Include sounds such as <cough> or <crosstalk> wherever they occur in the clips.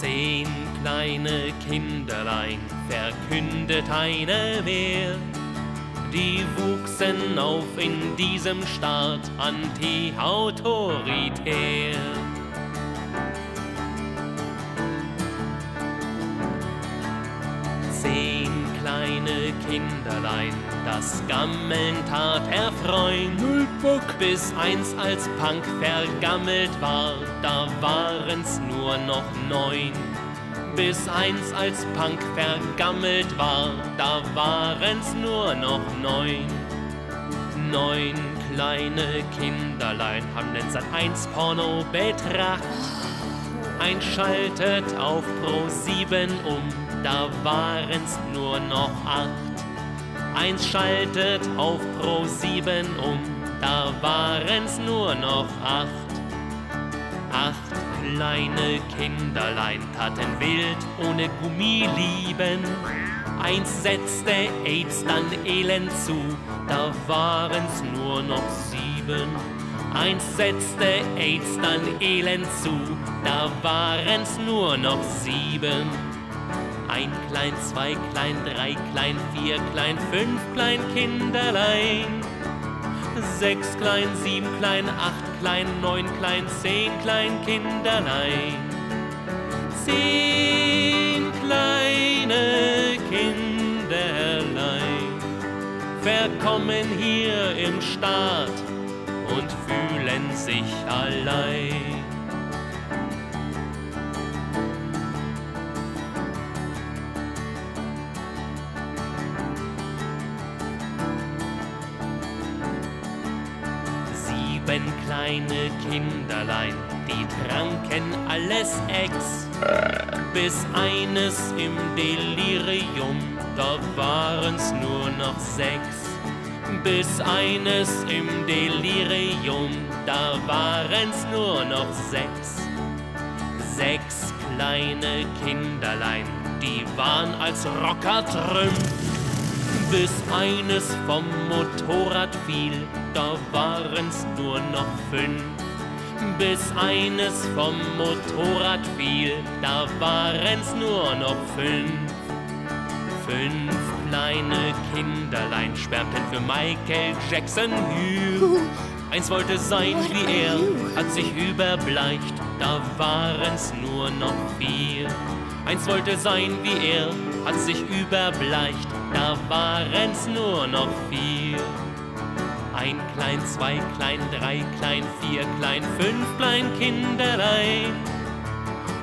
Zehn kleine Kinderlein verkündet eine Wehr. Die wuchsen auf in diesem Staat anti-autoritär. Kleine Kinderlein, das Gammeln tat erfreuen. Null Bock. Bis eins als Punk vergammelt war, da waren's nur noch neun. Bis eins als Punk vergammelt war, da waren's nur noch neun. Neun kleine Kinderlein haben den Sat 1 Porno betracht. Einschaltet auf Pro 7 um, da waren's nur noch acht. Eins schaltet auf Pro 7 um, da waren's nur noch acht. Acht kleine Kinderlein taten wild ohne Gummi lieben. Eins setzte AIDS dann elend zu, da waren's nur noch sieben. Eins setzte AIDS dann elend zu, da waren's nur noch sieben. Ein klein, zwei klein, drei klein, vier klein, fünf klein Kinderlein. Sechs klein, sieben klein, acht klein, neun klein, zehn klein Kinderlein. Zehn kleine Kinderlein verkommen hier im Staat und fühlen sich allein. Kleine Kinderlein, die tranken alles Ex, bis eines im Delirium, da waren's nur noch sechs. Bis eines im Delirium, da waren's nur noch sechs. Sechs kleine Kinderlein, die waren als Rocker Trümpf. Bis eines vom Motorrad fiel, da waren's nur noch fünf. Bis eines vom Motorrad fiel, da waren's nur noch fünf. Fünf kleine Kinderlein schwärmten für Michael Jackson Hugh. Eins wollte sein wie er, hat sich überbleicht, da waren's nur noch vier. Eins wollte sein wie er, hat sich überbleicht, da waren's nur noch vier. Ein klein, zwei klein, drei klein, vier klein, fünf klein Kinderlein.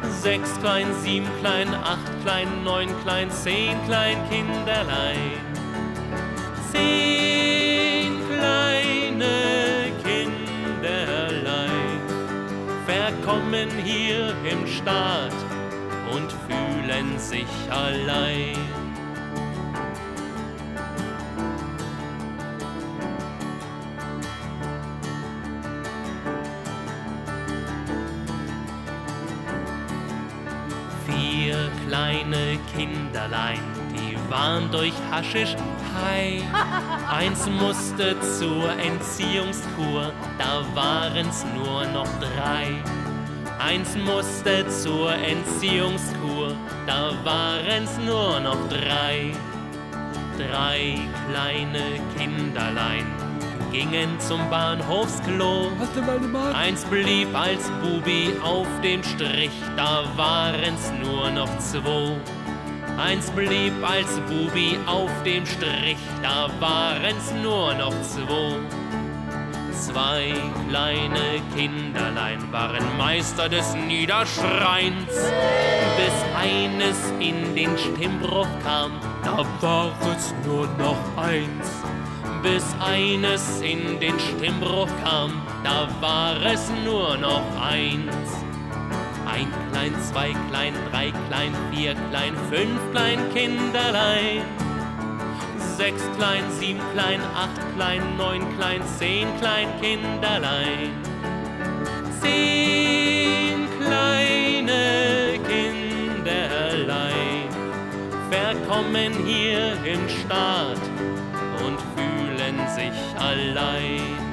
Sechs klein, sieben klein, acht klein, neun klein, zehn klein Kinderlein. Zehn kleine Kinderlein verkommen hier im Staat und fühlen sich allein. Vier kleine Kinderlein, die waren durch Haschisch high. <laughs> Eins musste zur Entziehungskur, da waren's nur noch drei. Eins musste zur Entziehungskur, da waren's nur noch drei. Drei kleine Kinderlein gingen zum Bahnhofsklo. Hast du meine? Eins blieb als Bubi auf dem Strich, da waren's nur noch zwei. Eins blieb als Bubi auf dem Strich, da waren's nur noch zwei. Zwei kleine Kinderlein waren Meister des Niederschreins, bis eines in den Stimmbruch kam, da war es nur noch eins. Bis eines in den Stimmbruch kam, da war es nur noch eins. Ein klein, zwei klein, drei klein, vier klein, fünf klein Kinderlein. Sechs klein, sieben klein, acht klein, neun klein, zehn klein Kinderlein. Zehn kleine Kinderlein verkommen hier im Staat und fühlen sich allein.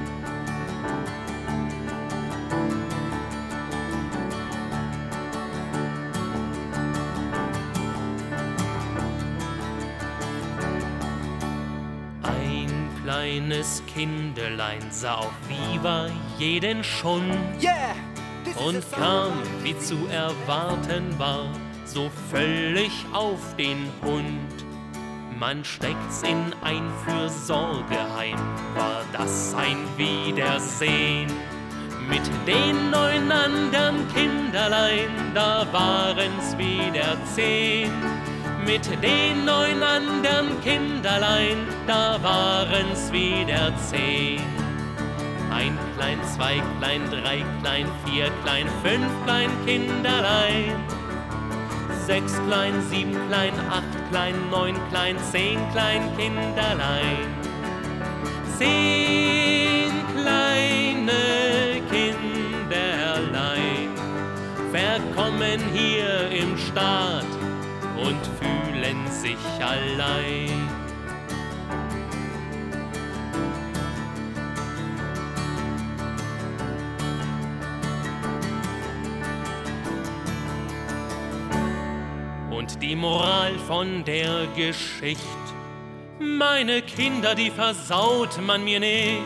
Kleines Kinderlein sah auf Viva jeden Schund Yeah! Und kam, wie zu erwarten war, so völlig auf den Hund. Man steckt's in ein Fürsorgeheim, war das ein Wiedersehen. Mit den neun anderen Kinderlein, da waren's wieder zehn. Mit den neun anderen Kinderlein, da waren's wieder zehn. Ein klein, zwei klein, drei klein, vier klein, fünf klein Kinderlein. Sechs klein, sieben klein, acht klein, neun klein, zehn klein Kinderlein. Zehn kleine Kinderlein verkommen hier im Staat sich allein. Und die Moral von der Geschichte, meine Kinder, die versaut man mir nicht.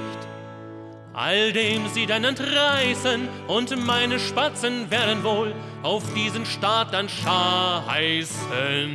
All dem sie dann entreißen und meine Spatzen werden wohl auf diesen Staat dann scheißen.